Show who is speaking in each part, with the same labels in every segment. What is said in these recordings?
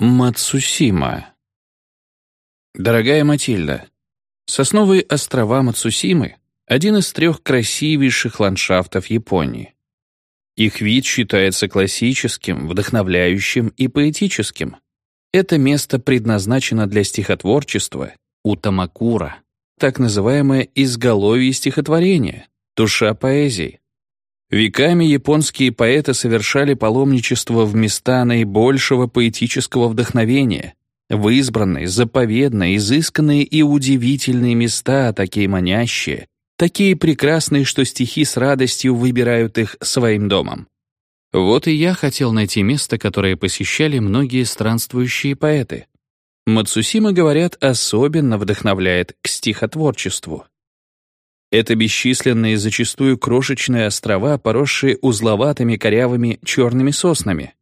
Speaker 1: Мацусима. Дорогая Матильда, сосновые острова Мацусимы — один из трех красивейших ландшафтов Японии. Их вид считается классическим, вдохновляющим и поэтическим. Это место предназначено для стихотворчества Утамакура, так называемое изголовье стихотворения, душа поэзии. Веками японские поэты совершали паломничество в места наибольшего поэтического вдохновения, в избранные, заповедные, изысканные и удивительные места, такие манящие, такие прекрасные, что стихи с радостью выбирают их своим домом. Вот и я хотел найти место, которое посещали многие странствующие поэты. Мацусима, говорят, особенно вдохновляет к стихотворчеству. Это бесчисленные, зачастую крошечные острова, поросшие узловатыми корявыми черными соснами.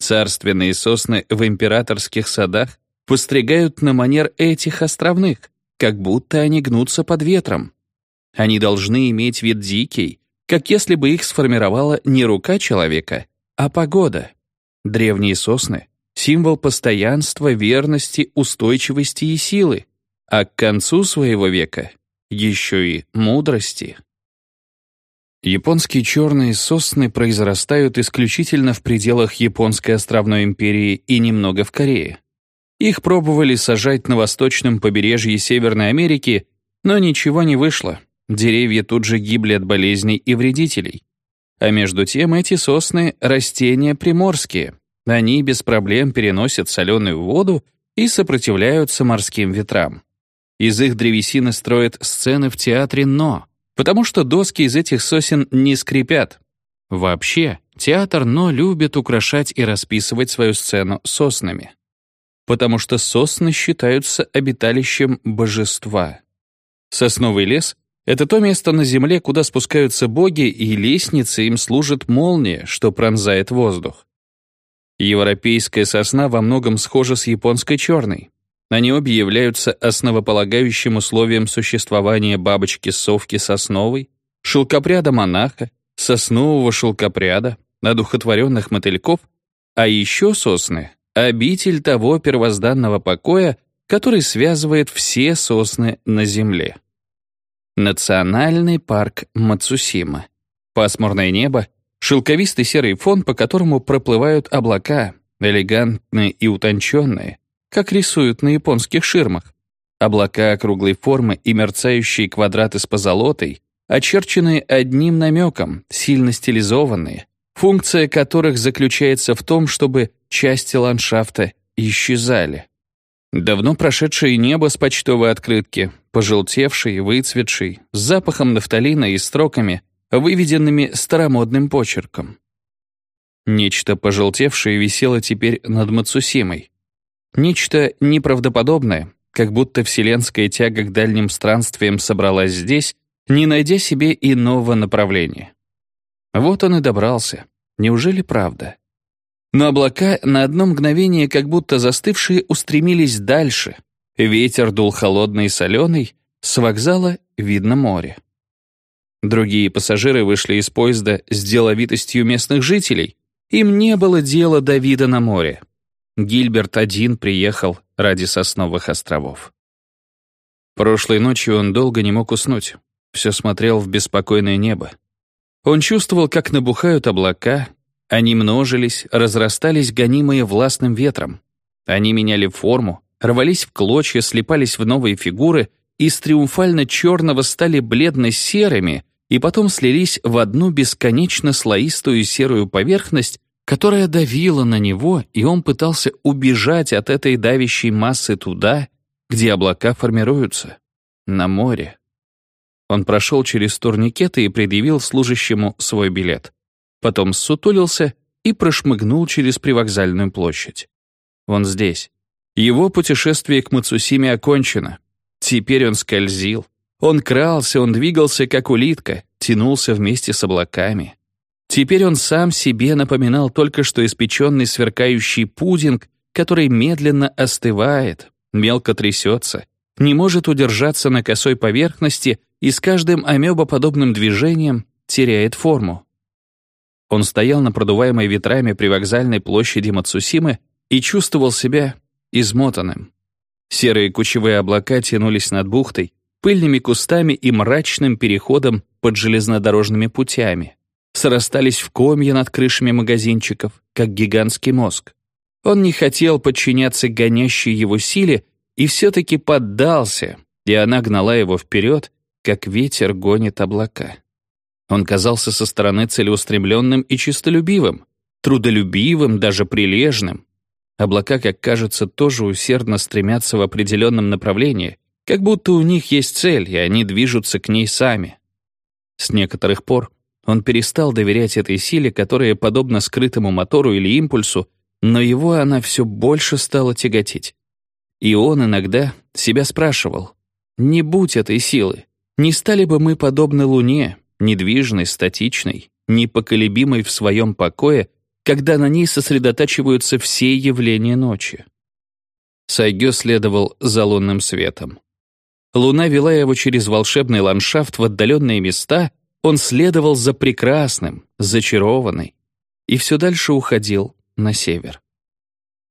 Speaker 1: Царственные сосны в императорских садах постригают на манер этих островных, как будто они гнутся под ветром. Они должны иметь вид дикий, как если бы их сформировала не рука человека, а погода. Древние сосны — символ постоянства, верности, устойчивости и силы, а к концу своего века еще и мудрости. Японские черные сосны произрастают исключительно в пределах Японской островной империи и немного в Корее. Их пробовали сажать на восточном побережье Северной Америки, но ничего не вышло. Деревья тут же гибли от болезней и вредителей. А между тем эти сосны — растения приморские. Они без проблем переносят соленую воду и сопротивляются морским ветрам. Из их древесины строят сцены в театре «Но», потому что доски из этих сосен не скрипят. Вообще, театр «Но» любит украшать и расписывать свою сцену соснами. Потому что сосны считаются обиталищем божества. Сосновый лес — это то место на земле, куда спускаются боги, и лестницы им служит молния, что пронзает воздух. Европейская сосна во многом схожа с японской черной. Они обе являются основополагающим условием существования бабочки-совки сосновой, шелкопряда-монаха, соснового шелкопряда, одухотворенных мотыльков, а еще сосны — обитель того первозданного покоя, который связывает все сосны на Земле. Национальный парк Мацусима. Пасмурное небо, шелковистый серый фон, по которому проплывают облака, элегантные и утонченные, как рисуют на японских ширмах. Облака круглой формы и мерцающие квадраты с позолотой, очерченные одним намеком, сильно стилизованные, функция которых заключается в том, чтобы части ландшафта исчезали. Давно прошедшее небо с почтовой открытки, пожелтевший, выцветший, с запахом нафталина и строками, выведенными старомодным почерком. Нечто пожелтевшее висело теперь над Мацусимой. Нечто неправдоподобное, как будто вселенская тяга к дальним странствиям собралась здесь, не найдя себе иного направления. Вот он и добрался. Неужели правда? Но облака на одно мгновение, как будто застывшие, устремились дальше. Ветер дул холодный и соленый, с вокзала видно море. Другие пассажиры вышли из поезда с деловитостью местных жителей. Им не было дела до вида на море. Гильберт один приехал ради сосновых островов. Прошлой ночью он долго не мог уснуть. Все смотрел в беспокойное небо. Он чувствовал, как набухают облака, они множились, разрастались, гонимые властным ветром. Они меняли форму, рвались в клочья, слипались в новые фигуры, из триумфально черного стали бледно-серыми и потом слились в одну бесконечно слоистую серую поверхность, которая давила на него, и он пытался убежать от этой давящей массы туда, где облака формируются, на море. Он прошел через турникеты и предъявил служащему свой билет. Потом ссутулился и прошмыгнул через привокзальную площадь. Он здесь. Его путешествие к Мацусиме окончено. Теперь он скользил. Он крался, он двигался, как улитка, тянулся вместе с облаками. Теперь он сам себе напоминал только что испеченный сверкающий пудинг, который медленно остывает, мелко трясется, не может удержаться на косой поверхности и с каждым амебоподобным движением теряет форму. Он стоял на продуваемой ветрами при вокзальной площади Мацусимы и чувствовал себя измотанным. Серые кучевые облака тянулись над бухтой, пыльными кустами и мрачным переходом под железнодорожными путями. Срастались в комья над крышами магазинчиков, как гигантский мозг. Он не хотел подчиняться гонящей его силе и все-таки поддался, и она гнала его вперед, как ветер гонит облака. Он казался со стороны целеустремленным и чистолюбивым, трудолюбивым, даже прилежным. Облака, как кажется, тоже усердно стремятся в определенном направлении, как будто у них есть цель, и они движутся к ней сами. С некоторых пор он перестал доверять этой силе, которая, подобно скрытому мотору или импульсу, но его она все больше стала тяготить. И он иногда себя спрашивал, не будь этой силы, не стали бы мы подобны Луне, недвижной, статичной, непоколебимой в своем покое, когда на ней сосредотачиваются все явления ночи. Сайгё следовал за лунным светом. Луна вела его через волшебный ландшафт в отдаленные места, он следовал за прекрасным, зачарованный, и все дальше уходил на север.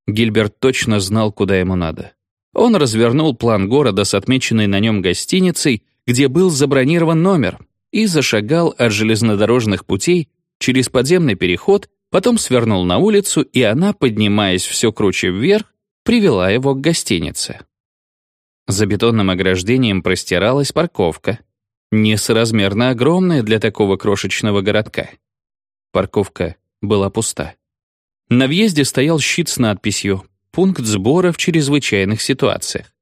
Speaker 1: Гильберт точно знал, куда ему надо. Он развернул план города с отмеченной на нем гостиницей, где был забронирован номер, и зашагал от железнодорожных путей через подземный переход, потом свернул на улицу, и она, поднимаясь все круче вверх, привела его к гостинице. За бетонным ограждением простиралась парковка, несоразмерно огромная для такого крошечного городка. Парковка была пуста. На въезде стоял щит с надписью пункт сбора в чрезвычайных ситуациях.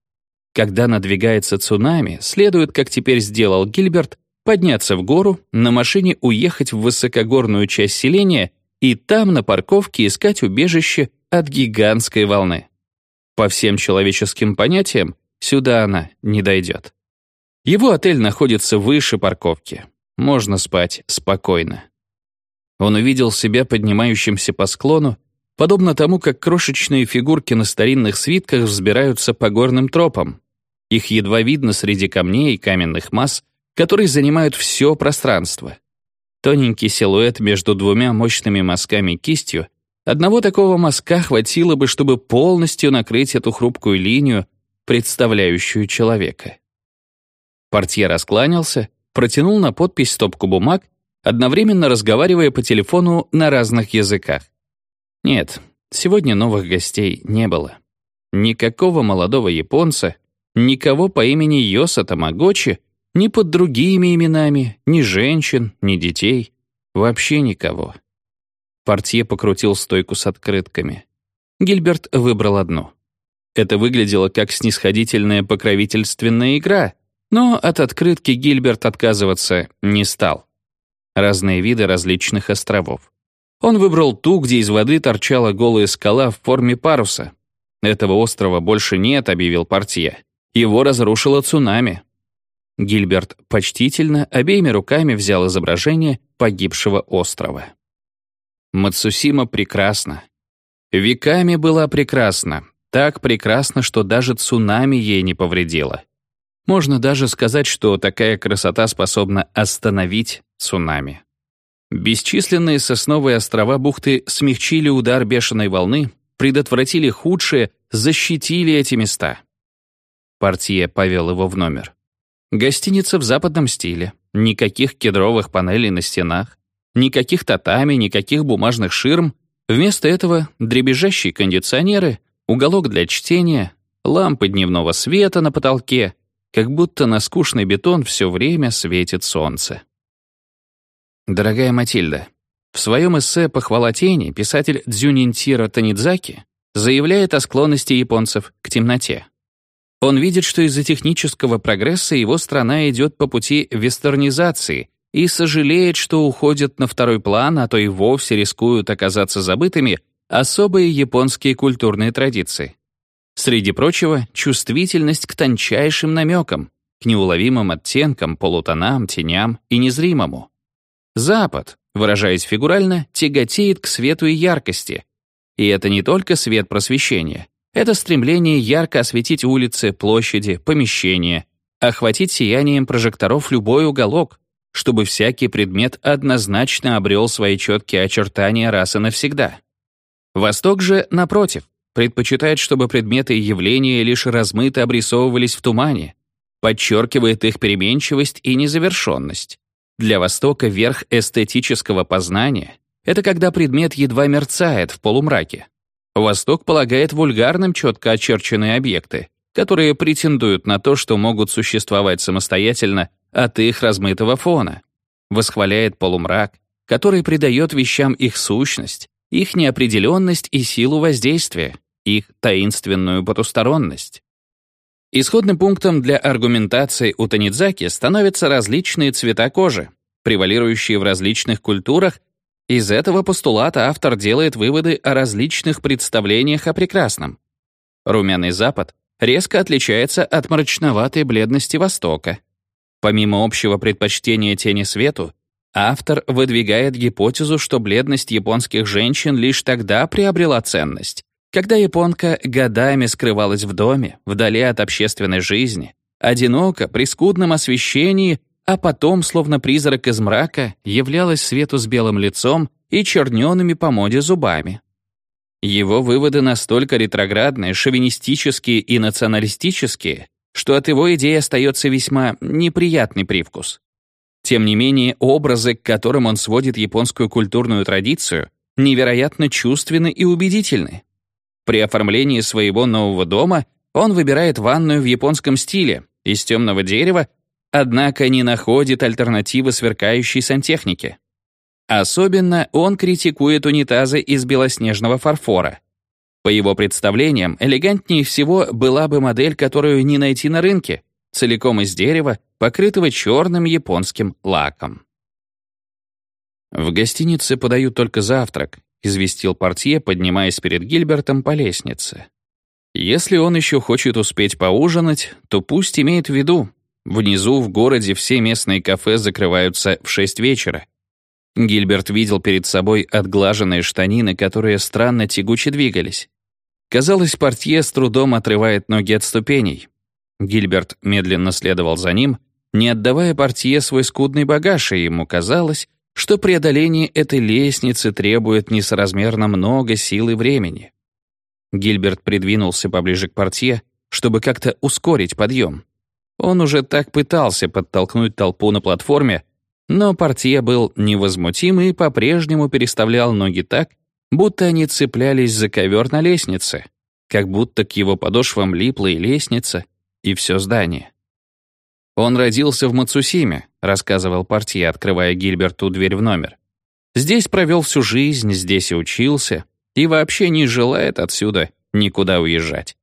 Speaker 1: Когда надвигается цунами, следует, как теперь сделал Гильберт, подняться в гору, на машине уехать в высокогорную часть селения и там на парковке искать убежище от гигантской волны. По всем человеческим понятиям, сюда она не дойдет. Его отель находится выше парковки. Можно спать спокойно. Он увидел себя поднимающимся по склону, подобно тому, как крошечные фигурки на старинных свитках взбираются по горным тропам. Их едва видно среди камней и каменных масс, которые занимают все пространство. Тоненький силуэт между двумя мощными мазками кистью, одного такого мазка хватило бы, чтобы полностью накрыть эту хрупкую линию, представляющую человека. Портье раскланялся, протянул на подпись стопку бумаг, одновременно разговаривая по телефону на разных языках. Нет, сегодня новых гостей не было. Никакого молодого японца, никого по имени Йоса Тамагочи, ни под другими именами, ни женщин, ни детей, вообще никого. Портье покрутил стойку с открытками. Гильберт выбрал одну. Это выглядело как снисходительная покровительственная игра, но от открытки Гильберт отказываться не стал. Разные виды различных островов. Он выбрал ту, где из воды торчала голая скала в форме паруса. «Этого острова больше нет», — объявил партия. «Его разрушило цунами». Гильберт почтительно обеими руками взял изображение погибшего острова. Мацусима прекрасна. Веками была прекрасна. Так прекрасна, что даже цунами ей не повредило. Можно даже сказать, что такая красота способна остановить цунами. Бесчисленные сосновые острова бухты смягчили удар бешеной волны, предотвратили худшее, защитили эти места. Портье повел его в номер. Гостиница в западном стиле, никаких кедровых панелей на стенах, никаких татами, никаких бумажных ширм. Вместо этого дребезжащие кондиционеры, уголок для чтения, лампы дневного света на потолке, как будто на скучный бетон все время светит солнце. Дорогая Матильда, в своем эссе «Похвала тени» писатель Дзюнинтиро Танидзаки заявляет о склонности японцев к темноте. Он видит, что из-за технического прогресса его страна идет по пути вестернизации и сожалеет, что уходят на второй план, а то и вовсе рискуют оказаться забытыми особые японские культурные традиции. Среди прочего, чувствительность к тончайшим намекам, к неуловимым оттенкам, полутонам, теням и незримому. Запад, выражаясь фигурально, тяготеет к свету и яркости. И это не только свет просвещения. Это стремление ярко осветить улицы, площади, помещения, охватить сиянием прожекторов любой уголок, чтобы всякий предмет однозначно обрел свои четкие очертания раз и навсегда. Восток же, напротив, предпочитает, чтобы предметы и явления лишь размыто обрисовывались в тумане, подчеркивает их переменчивость и незавершенность. Для Востока верх эстетического познания — это когда предмет едва мерцает в полумраке. Восток полагает вульгарным четко очерченные объекты, которые претендуют на то, что могут существовать самостоятельно от их размытого фона. Восхваляет полумрак, который придает вещам их сущность, их неопределенность и силу воздействия, их таинственную потусторонность. Исходным пунктом для аргументации у Танидзаки становятся различные цвета кожи, превалирующие в различных культурах. Из этого постулата автор делает выводы о различных представлениях о прекрасном. Румяный Запад резко отличается от мрачноватой бледности Востока. Помимо общего предпочтения тени свету, автор выдвигает гипотезу, что бледность японских женщин лишь тогда приобрела ценность, когда японка годами скрывалась в доме, вдали от общественной жизни, одиноко, при скудном освещении, а потом, словно призрак из мрака, являлась свету с белым лицом и черненными по моде зубами. Его выводы настолько ретроградные, шовинистические и националистические, что от его идеи остается весьма неприятный привкус. Тем не менее, образы, к которым он сводит японскую культурную традицию, невероятно чувственны и убедительны. При оформлении своего нового дома он выбирает ванную в японском стиле, из темного дерева, однако не находит альтернативы сверкающей сантехнике. Особенно он критикует унитазы из белоснежного фарфора. По его представлениям, элегантнее всего была бы модель, которую не найти на рынке, целиком из дерева, покрытого черным японским лаком. В гостинице подают только завтрак, известил портье, поднимаясь перед Гильбертом по лестнице. Если он еще хочет успеть поужинать, то пусть имеет в виду, внизу в городе все местные кафе закрываются в шесть вечера, Гильберт видел перед собой отглаженные штанины, которые странно тягуче двигались. Казалось, портье с трудом отрывает ноги от ступеней. Гильберт медленно следовал за ним, не отдавая портье свой скудный багаж, и ему казалось, что преодоление этой лестницы требует несоразмерно много сил и времени. Гильберт придвинулся поближе к портье, чтобы как-то ускорить подъем. Он уже так пытался подтолкнуть толпу на платформе, но портье был невозмутим и по-прежнему переставлял ноги так, будто они цеплялись за ковер на лестнице, как будто к его подошвам липла и лестница, и все здание. «Он родился в Мацусиме», — рассказывал портье, открывая Гильберту дверь в номер. «Здесь провел всю жизнь, здесь и учился, и вообще не желает отсюда никуда уезжать».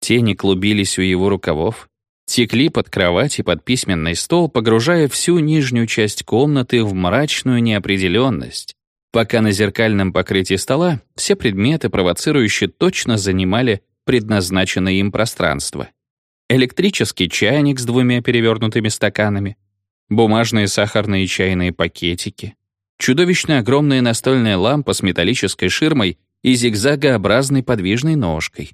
Speaker 1: Тени клубились у его рукавов, текли под кровать и под письменный стол, погружая всю нижнюю часть комнаты в мрачную неопределенность, пока на зеркальном покрытии стола все предметы, провоцирующие, точно занимали предназначенное им пространство. Электрический чайник с двумя перевернутыми стаканами, бумажные сахарные чайные пакетики, чудовищно огромная настольная лампа с металлической ширмой и зигзагообразной подвижной ножкой,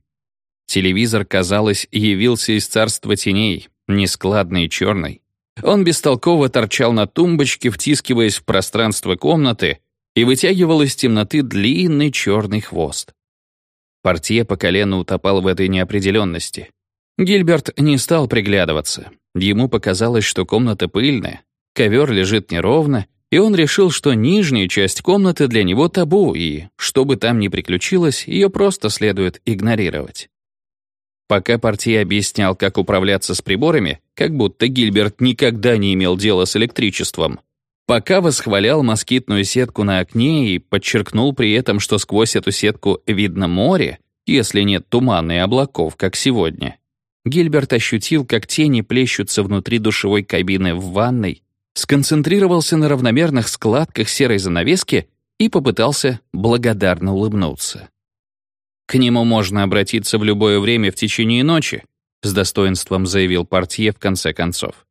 Speaker 1: Телевизор, казалось, явился из царства теней, нескладный и черный. Он бестолково торчал на тумбочке, втискиваясь в пространство комнаты, и вытягивал из темноты длинный черный хвост. Портье по колено утопал в этой неопределенности. Гильберт не стал приглядываться. Ему показалось, что комната пыльная, ковер лежит неровно, и он решил, что нижняя часть комнаты для него табу, и, что бы там ни приключилось, ее просто следует игнорировать. Пока партия объяснял, как управляться с приборами, как будто Гильберт никогда не имел дела с электричеством, пока восхвалял москитную сетку на окне и подчеркнул при этом, что сквозь эту сетку видно море, если нет тумана облаков, как сегодня, Гильберт ощутил, как тени плещутся внутри душевой кабины в ванной, сконцентрировался на равномерных складках серой занавески и попытался благодарно улыбнуться. К нему можно обратиться в любое время в течение ночи, с достоинством заявил портье в конце концов.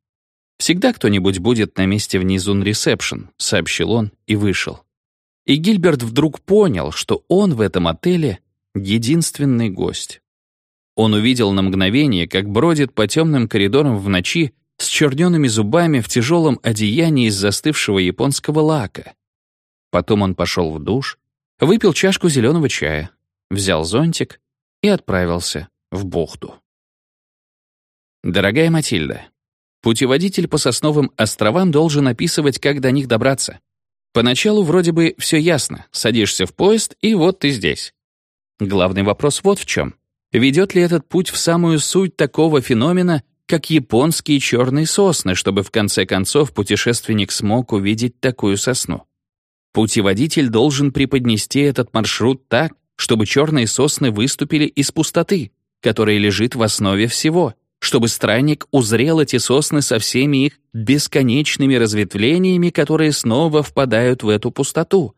Speaker 1: «Всегда кто-нибудь будет на месте внизу на ресепшн», — сообщил он и вышел. И Гильберт вдруг понял, что он в этом отеле единственный гость. Он увидел на мгновение, как бродит по темным коридорам в ночи с черненными зубами в тяжелом одеянии из застывшего японского лака. Потом он пошел в душ, выпил чашку зеленого чая, взял зонтик и отправился в бухту. Дорогая Матильда, путеводитель по сосновым островам должен описывать, как до них добраться. Поначалу вроде бы все ясно, садишься в поезд, и вот ты здесь. Главный вопрос вот в чем. Ведет ли этот путь в самую суть такого феномена, как японские черные сосны, чтобы в конце концов путешественник смог увидеть такую сосну? Путеводитель должен преподнести этот маршрут так, чтобы черные сосны выступили из пустоты, которая лежит в основе всего, чтобы странник узрел эти сосны со всеми их бесконечными разветвлениями, которые снова впадают в эту пустоту.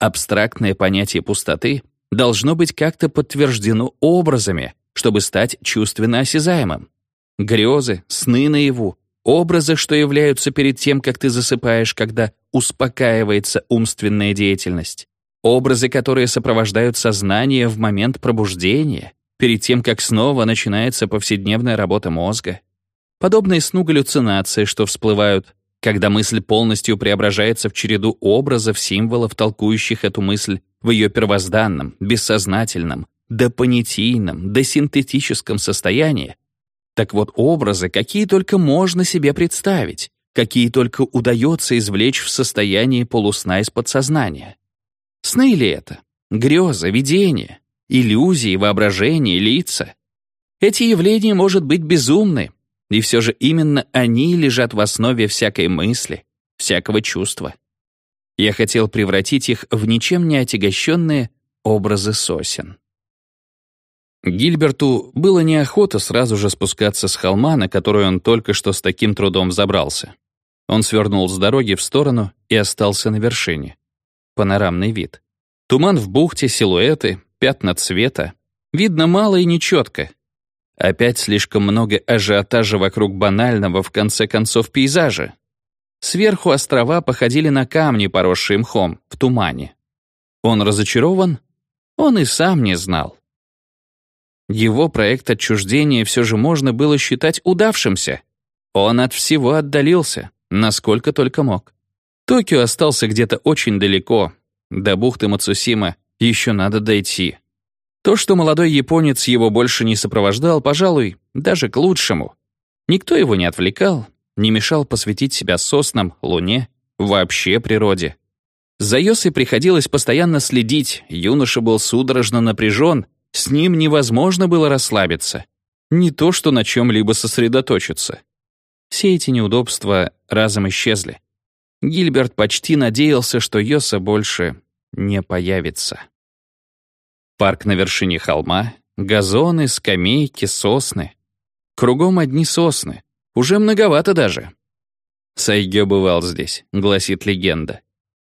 Speaker 1: Абстрактное понятие пустоты должно быть как-то подтверждено образами, чтобы стать чувственно осязаемым. Грезы, сны наяву, образы, что являются перед тем, как ты засыпаешь, когда успокаивается умственная деятельность. Образы, которые сопровождают сознание в момент пробуждения, перед тем, как снова начинается повседневная работа мозга. Подобные сну галлюцинации, что всплывают, когда мысль полностью преображается в череду образов, символов, толкующих эту мысль в ее первозданном, бессознательном, допонятийном, досинтетическом состоянии. Так вот, образы, какие только можно себе представить, какие только удается извлечь в состоянии полусна из подсознания. Сны ли это? Грезы, видения, иллюзии, воображение, лица? Эти явления, может быть, безумны, и все же именно они лежат в основе всякой мысли, всякого чувства. Я хотел превратить их в ничем не отягощенные образы сосен. Гильберту было неохота сразу же спускаться с холма, на который он только что с таким трудом забрался. Он свернул с дороги в сторону и остался на вершине. Панорамный вид. Туман в бухте, силуэты, пятна цвета. Видно мало и нечетко. Опять слишком много ажиотажа вокруг банального, в конце концов, пейзажа. Сверху острова походили на камни, поросшие мхом, в тумане. Он разочарован? Он и сам не знал. Его проект отчуждения все же можно было считать удавшимся. Он от всего отдалился, насколько только мог. Токио остался где-то очень далеко. До бухты Мацусима еще надо дойти. То, что молодой японец его больше не сопровождал, пожалуй, даже к лучшему. Никто его не отвлекал, не мешал посвятить себя соснам, луне, вообще природе. За Йосой приходилось постоянно следить, юноша был судорожно напряжен, с ним невозможно было расслабиться. Не то, что на чем-либо сосредоточиться. Все эти неудобства разом исчезли. Гильберт почти надеялся, что Йоса больше не появится. Парк на вершине холма, газоны, скамейки, сосны. Кругом одни сосны. Уже многовато даже. Сайгё бывал здесь, гласит легенда.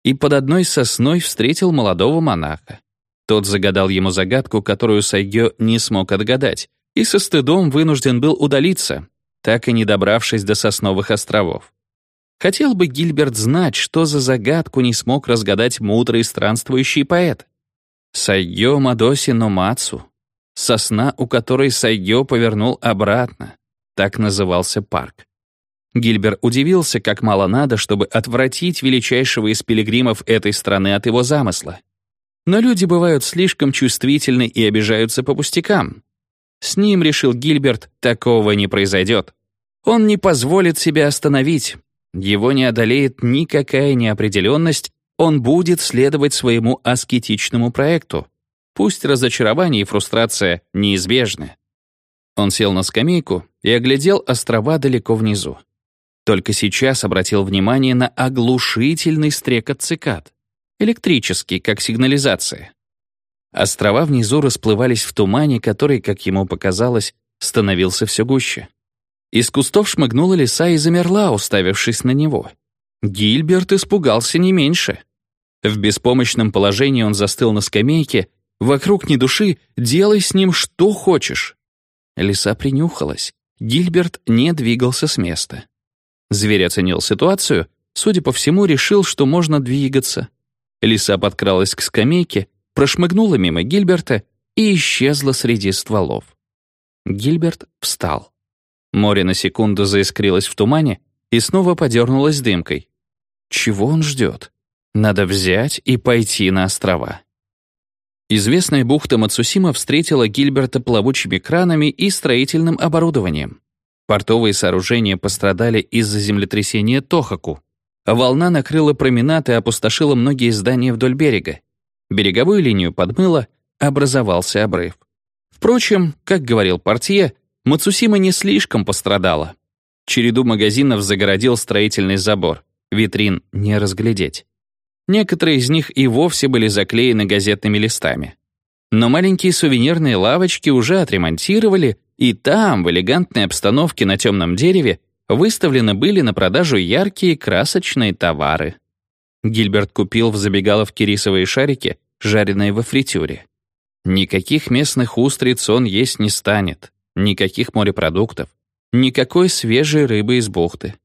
Speaker 1: И под одной сосной встретил молодого монаха. Тот загадал ему загадку, которую Сайгё не смог отгадать, и со стыдом вынужден был удалиться, так и не добравшись до Сосновых островов. Хотел бы Гильберт знать, что за загадку не смог разгадать мудрый странствующий поэт. Сайгё Мадоси Номацу, сосна, у которой Сайгё повернул обратно, так назывался парк. Гильбер удивился, как мало надо, чтобы отвратить величайшего из пилигримов этой страны от его замысла. Но люди бывают слишком чувствительны и обижаются по пустякам. С ним, решил Гильберт, такого не произойдет. Он не позволит себя остановить. Его не одолеет никакая неопределенность, он будет следовать своему аскетичному проекту. Пусть разочарование и фрустрация неизбежны. Он сел на скамейку и оглядел острова далеко внизу. Только сейчас обратил внимание на оглушительный стрекот цикад. Электрический, как сигнализация. Острова внизу расплывались в тумане, который, как ему показалось, становился все гуще. Из кустов шмыгнула лиса и замерла, уставившись на него. Гильберт испугался не меньше. В беспомощном положении он застыл на скамейке, вокруг ни души, делай с ним что хочешь. Лиса принюхалась. Гильберт не двигался с места. Зверь оценил ситуацию, судя по всему, решил, что можно двигаться. Лиса подкралась к скамейке, прошмыгнула мимо Гильберта и исчезла среди стволов. Гильберт встал. Море на секунду заискрилось в тумане и снова подернулось дымкой. Чего он ждет? Надо взять и пойти на острова. Известная бухта Мацусима встретила Гильберта плавучими кранами и строительным оборудованием. Портовые сооружения пострадали из-за землетрясения Тохаку. Волна накрыла променад и опустошила многие здания вдоль берега. Береговую линию подмыло, образовался обрыв. Впрочем, как говорил портье, Мацусима не слишком пострадала. Череду магазинов загородил строительный забор. Витрин не разглядеть. Некоторые из них и вовсе были заклеены газетными листами. Но маленькие сувенирные лавочки уже отремонтировали, и там, в элегантной обстановке на темном дереве, выставлены были на продажу яркие красочные товары. Гильберт купил в забегаловке рисовые шарики, жареные во фритюре. Никаких местных устриц он есть не станет, никаких морепродуктов, никакой свежей рыбы из бухты.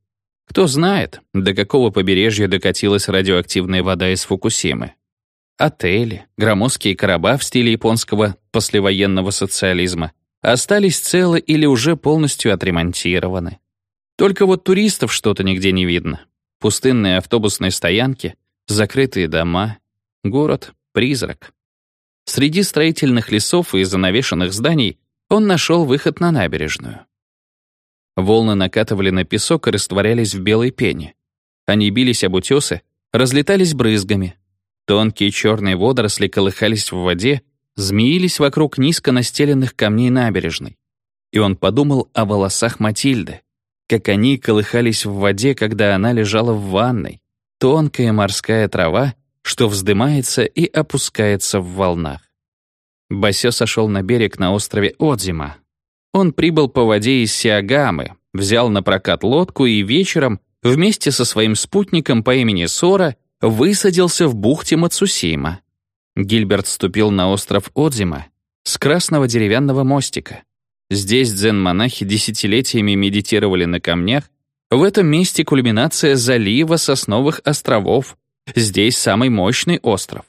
Speaker 1: Кто знает, до какого побережья докатилась радиоактивная вода из Фукусимы. Отели, громоздкие короба в стиле японского послевоенного социализма остались целы или уже полностью отремонтированы. Только вот туристов что-то нигде не видно. Пустынные автобусные стоянки, закрытые дома, город — призрак. Среди строительных лесов и занавешенных зданий он нашел выход на набережную. Волны накатывали на песок и растворялись в белой пене. Они бились об утесы, разлетались брызгами. Тонкие черные водоросли колыхались в воде, змеились вокруг низко настеленных камней набережной. И он подумал о волосах Матильды, как они колыхались в воде, когда она лежала в ванной. Тонкая морская трава, что вздымается и опускается в волнах. Басё сошел на берег на острове Отзима, он прибыл по воде из Сиагамы, взял на прокат лодку и вечером вместе со своим спутником по имени Сора высадился в бухте Мацусима. Гильберт ступил на остров Одзима с красного деревянного мостика. Здесь дзен-монахи десятилетиями медитировали на камнях. В этом месте кульминация залива Сосновых островов. Здесь самый мощный остров.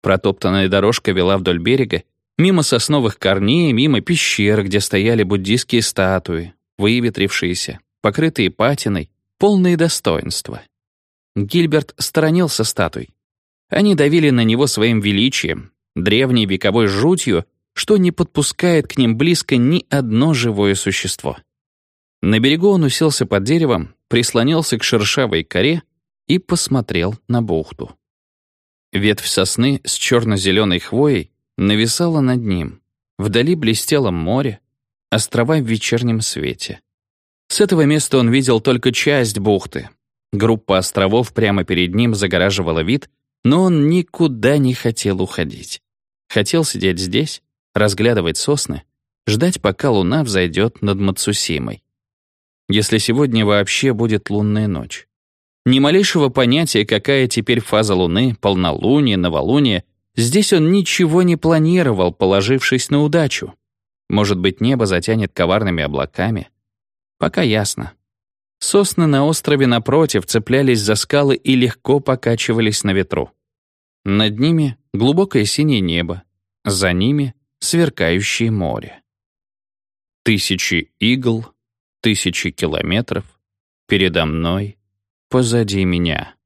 Speaker 1: Протоптанная дорожка вела вдоль берега, Мимо сосновых корней, мимо пещер, где стояли буддийские статуи, выветрившиеся, покрытые патиной, полные достоинства. Гильберт сторонился статуй. Они давили на него своим величием, древней вековой жутью, что не подпускает к ним близко ни одно живое существо. На берегу он уселся под деревом, прислонился к шершавой коре и посмотрел на бухту. Ветвь сосны с черно-зеленой хвоей нависала над ним. Вдали блестело море, острова в вечернем свете. С этого места он видел только часть бухты. Группа островов прямо перед ним загораживала вид, но он никуда не хотел уходить. Хотел сидеть здесь, разглядывать сосны, ждать, пока луна взойдет над Мацусимой. Если сегодня вообще будет лунная ночь. Ни малейшего понятия, какая теперь фаза луны, полнолуние, новолуние Здесь он ничего не планировал, положившись на удачу. Может быть, небо затянет коварными облаками. Пока ясно. Сосны на острове напротив цеплялись за скалы и легко покачивались на ветру. Над ними глубокое синее небо, за ними сверкающее море. Тысячи игл, тысячи километров, передо мной, позади меня.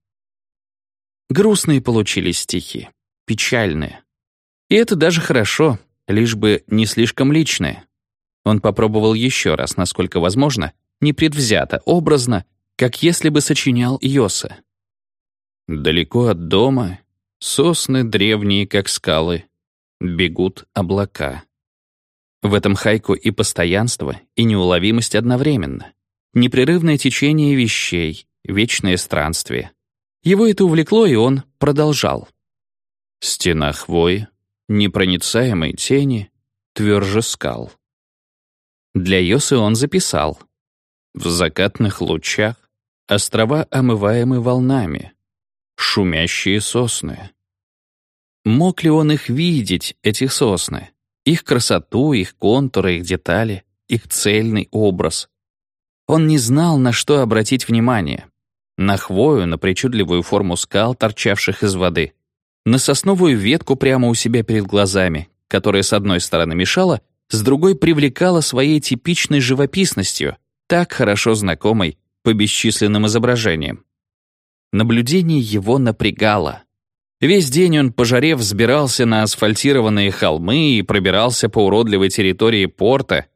Speaker 1: Грустные получились стихи печальное. И это даже хорошо, лишь бы не слишком личное. Он попробовал еще раз, насколько возможно, непредвзято, образно, как если бы сочинял Йоса. Далеко от дома сосны древние, как скалы, бегут облака. В этом хайку и постоянство, и неуловимость одновременно. Непрерывное течение вещей, вечное странствие. Его это увлекло, и он продолжал. Стена хвои, непроницаемой тени, тверже скал. Для Йосы он записал. В закатных лучах острова омываемы волнами, шумящие сосны. Мог ли он их видеть, этих сосны? Их красоту, их контуры, их детали, их цельный образ. Он не знал, на что обратить внимание. На хвою, на причудливую форму скал, торчавших из воды — на сосновую ветку прямо у себя перед глазами, которая с одной стороны мешала, с другой привлекала своей типичной живописностью, так хорошо знакомой по бесчисленным изображениям. Наблюдение его напрягало. Весь день он, пожарев, взбирался на асфальтированные холмы и пробирался по уродливой территории порта.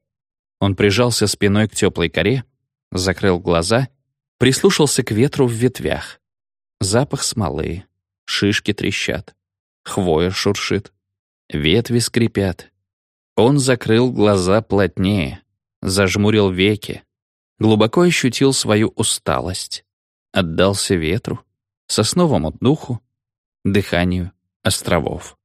Speaker 1: Он прижался спиной к теплой коре, закрыл глаза, прислушался к ветру в ветвях. Запах смолы, шишки трещат, хвоя шуршит, ветви скрипят. Он закрыл глаза плотнее, зажмурил веки, глубоко ощутил свою усталость, отдался ветру, сосновому духу, дыханию островов.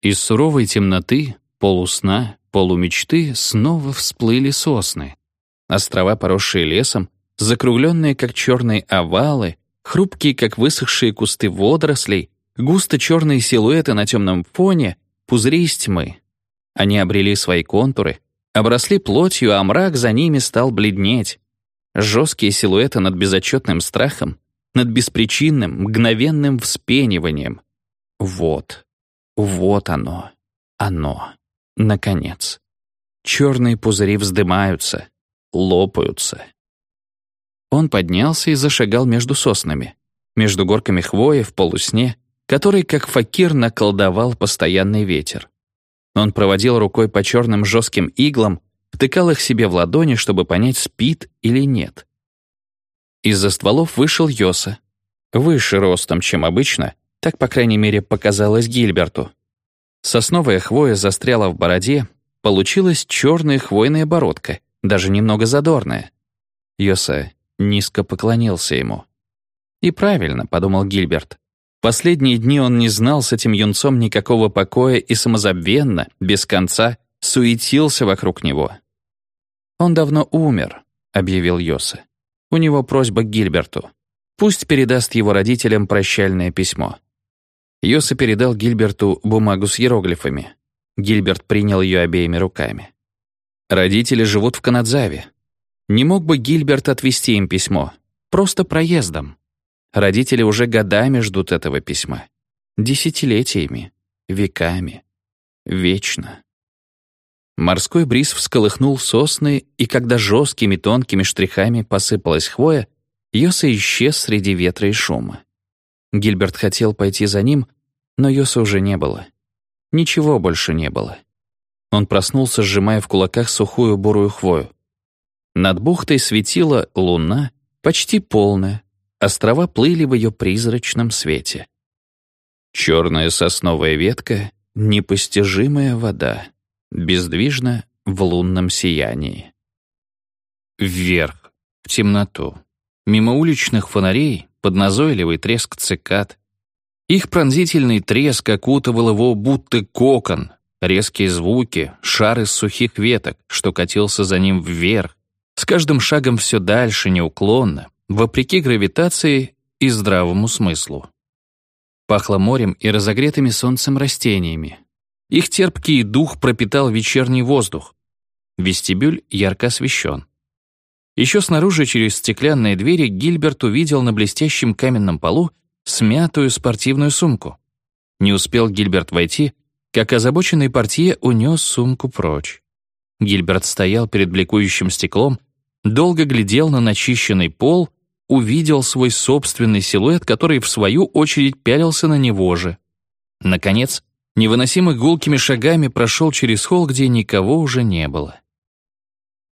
Speaker 1: Из суровой темноты, полусна, полумечты снова всплыли сосны. Острова, поросшие лесом, закругленные, как черные овалы, хрупкие, как высохшие кусты водорослей, густо черные силуэты на темном фоне, пузыри тьмы. Они обрели свои контуры, обросли плотью, а мрак за ними стал бледнеть. Жесткие силуэты над безотчетным страхом, над беспричинным, мгновенным вспениванием. Вот, вот оно, оно, наконец. Черные пузыри вздымаются, лопаются. Он поднялся и зашагал между соснами, между горками хвои в полусне, который, как факир, наколдовал постоянный ветер. Он проводил рукой по черным жестким иглам, втыкал их себе в ладони, чтобы понять, спит или нет. Из-за стволов вышел Йоса. Выше ростом, чем обычно, так, по крайней мере, показалось Гильберту. Сосновая хвоя застряла в бороде, получилась черная хвойная бородка, даже немного задорная. Йоса низко поклонился ему. «И правильно», — подумал Гильберт. Последние дни он не знал с этим юнцом никакого покоя и самозабвенно, без конца, суетился вокруг него. «Он давно умер», — объявил Йоса. У него просьба к Гильберту. Пусть передаст его родителям прощальное письмо. Йоса передал Гильберту бумагу с иероглифами. Гильберт принял ее обеими руками. Родители живут в Канадзаве. Не мог бы Гильберт отвезти им письмо? Просто проездом. Родители уже годами ждут этого письма. Десятилетиями, веками, вечно. Морской бриз всколыхнул сосны, и когда жесткими тонкими штрихами посыпалась хвоя, Йоса исчез среди ветра и шума. Гильберт хотел пойти за ним, но Йоса уже не было. Ничего больше не было. Он проснулся, сжимая в кулаках сухую бурую хвою. Над бухтой светила луна, почти полная, острова плыли в ее призрачном свете. Черная сосновая ветка, непостижимая вода бездвижно в лунном сиянии. Вверх, в темноту, мимо уличных фонарей, под назойливый треск цикад. Их пронзительный треск окутывал его будто кокон, резкие звуки, шар из сухих веток, что катился за ним вверх, каждым шагом все дальше, неуклонно, вопреки гравитации и здравому смыслу. Пахло морем и разогретыми солнцем растениями, их терпкий дух пропитал вечерний воздух. Вестибюль ярко освещен. Еще снаружи через стеклянные двери Гильберт увидел на блестящем каменном полу смятую спортивную сумку. Не успел Гильберт войти, как озабоченный портье унес сумку прочь. Гильберт стоял перед бликующим стеклом, долго глядел на начищенный пол, увидел свой собственный силуэт, который, в свою очередь, пялился на него же. Наконец, невыносимо гулкими шагами прошел через холл, где никого уже не было.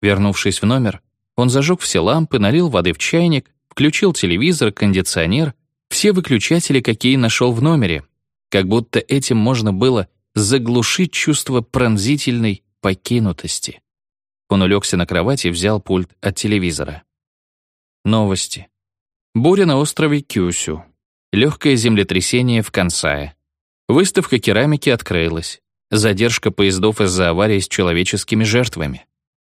Speaker 1: Вернувшись в номер, он зажег все лампы, налил воды в чайник, включил телевизор, кондиционер, все выключатели, какие нашел в номере, как будто этим можно было заглушить чувство пронзительной покинутости. Он улегся на кровати и взял пульт от телевизора. Новости. Буря на острове Кюсю. Легкое землетрясение в Кансае. Выставка керамики открылась. Задержка поездов из-за аварии с человеческими жертвами.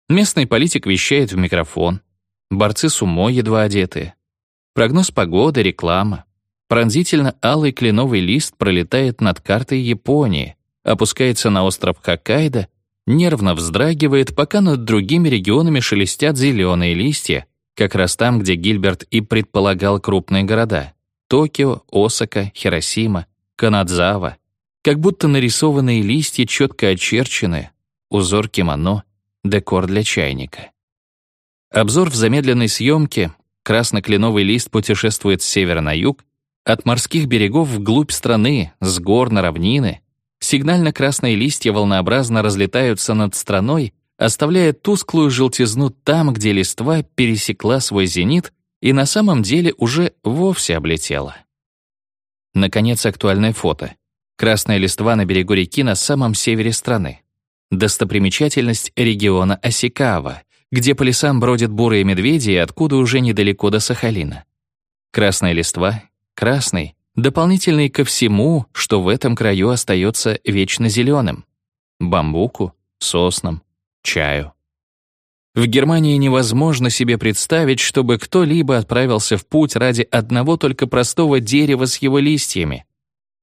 Speaker 1: Местный политик вещает в микрофон. Борцы с умой едва одетые. Прогноз погоды, реклама. Пронзительно алый кленовый лист пролетает над картой Японии, опускается на остров Хоккайдо, нервно вздрагивает, пока над другими регионами шелестят зеленые листья, как раз там, где Гильберт и предполагал крупные города — Токио, Осака, Хиросима, Канадзава, как будто нарисованные листья четко очерчены, узор кимоно, декор для чайника. Обзор в замедленной съемке, красно-кленовый лист путешествует с севера на юг, От морских берегов вглубь страны, с гор на равнины, сигнально-красные листья волнообразно разлетаются над страной, оставляя тусклую желтизну там, где листва пересекла свой зенит и на самом деле уже вовсе облетела. Наконец, актуальное фото. Красная листва на берегу реки на самом севере страны. Достопримечательность региона Осикава, где по лесам бродят бурые медведи и откуда уже недалеко до Сахалина. Красная листва, красный, дополнительный ко всему, что в этом краю остается вечно зеленым. Бамбуку, соснам, чаю. В Германии невозможно себе представить, чтобы кто-либо отправился в путь ради одного только простого дерева с его листьями.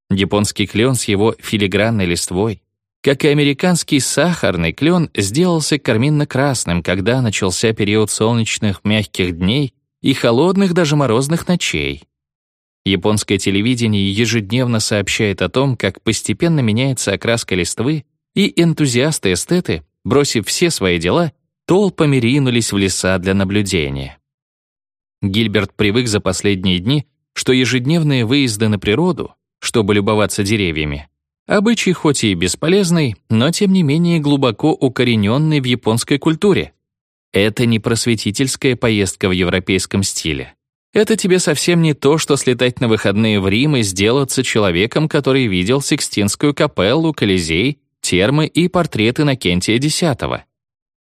Speaker 1: Японский клен с его филигранной листвой, как и американский сахарный клен, сделался карминно-красным, когда начался период солнечных мягких дней и холодных даже морозных ночей. Японское телевидение ежедневно сообщает о том, как постепенно меняется окраска листвы, и энтузиасты-эстеты, бросив все свои дела, толпами ринулись в леса для наблюдения. Гильберт привык за последние дни, что ежедневные выезды на природу, чтобы любоваться деревьями, обычай хоть и бесполезный, но тем не менее глубоко укорененный в японской культуре. Это не просветительская поездка в европейском стиле. Это тебе совсем не то, что слетать на выходные в Рим и сделаться человеком, который видел Сикстинскую капеллу, Колизей, термы и портреты Накентия X.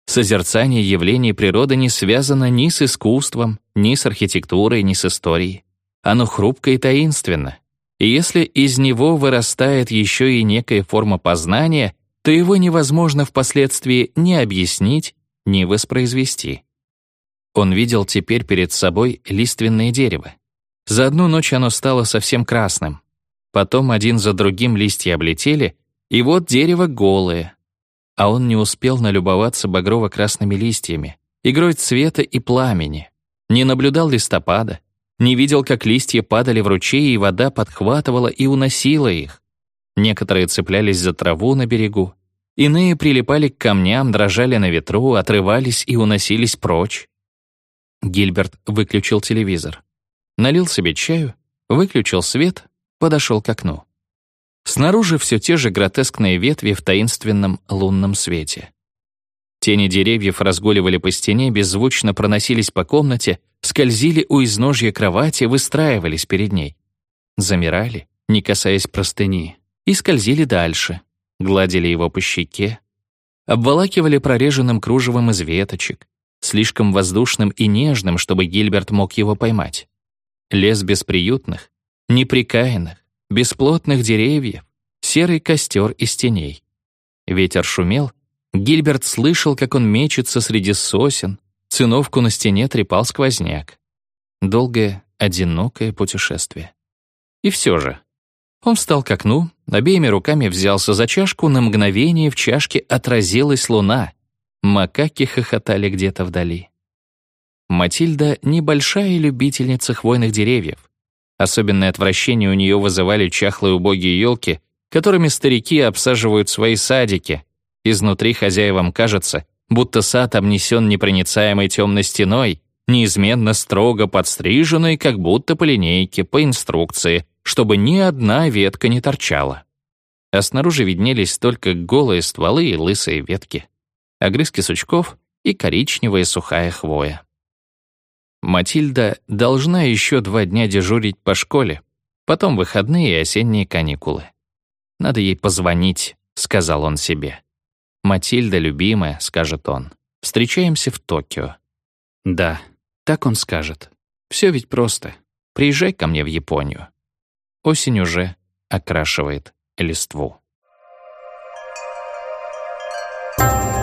Speaker 1: Созерцание явлений природы не связано ни с искусством, ни с архитектурой, ни с историей. Оно хрупко и таинственно. И если из него вырастает еще и некая форма познания, то его невозможно впоследствии ни объяснить, ни воспроизвести. Он видел теперь перед собой лиственное дерево. За одну ночь оно стало совсем красным. Потом один за другим листья облетели, и вот дерево голое, а он не успел налюбоваться багрово-красными листьями, игрой цвета и пламени, не наблюдал листопада, не видел, как листья падали в ручей, и вода подхватывала и уносила их. Некоторые цеплялись за траву на берегу, иные прилипали к камням, дрожали на ветру, отрывались и уносились прочь. Гильберт выключил телевизор. Налил себе чаю, выключил свет, подошел к окну. Снаружи все те же гротескные ветви в таинственном лунном свете. Тени деревьев разгуливали по стене, беззвучно проносились по комнате, скользили у изножья кровати, выстраивались перед ней. Замирали, не касаясь простыни, и скользили дальше, гладили его по щеке, обволакивали прореженным кружевом из веточек, слишком воздушным и нежным, чтобы Гильберт мог его поймать. Лес бесприютных, неприкаянных, бесплотных деревьев, серый костер из теней. Ветер шумел, Гильберт слышал, как он мечется среди сосен, циновку на стене трепал сквозняк. Долгое, одинокое путешествие. И все же. Он встал к окну, обеими руками взялся за чашку, на мгновение в чашке отразилась луна. Макаки хохотали где-то вдали. Матильда — небольшая любительница хвойных деревьев. Особенное отвращение у нее вызывали чахлые убогие елки, которыми старики обсаживают свои садики. Изнутри хозяевам кажется, будто сад обнесен непроницаемой темной стеной, неизменно строго подстриженной, как будто по линейке, по инструкции, чтобы ни одна ветка не торчала. А снаружи виднелись только голые стволы и лысые ветки, огрызки сучков и коричневая сухая хвоя. Матильда должна еще два дня дежурить по школе, потом выходные и осенние каникулы. «Надо ей позвонить», — сказал он себе. «Матильда, любимая», — скажет он. «Встречаемся в Токио». «Да, так он скажет. Все ведь просто. Приезжай ко мне в Японию». Осень уже окрашивает листву. Thank you.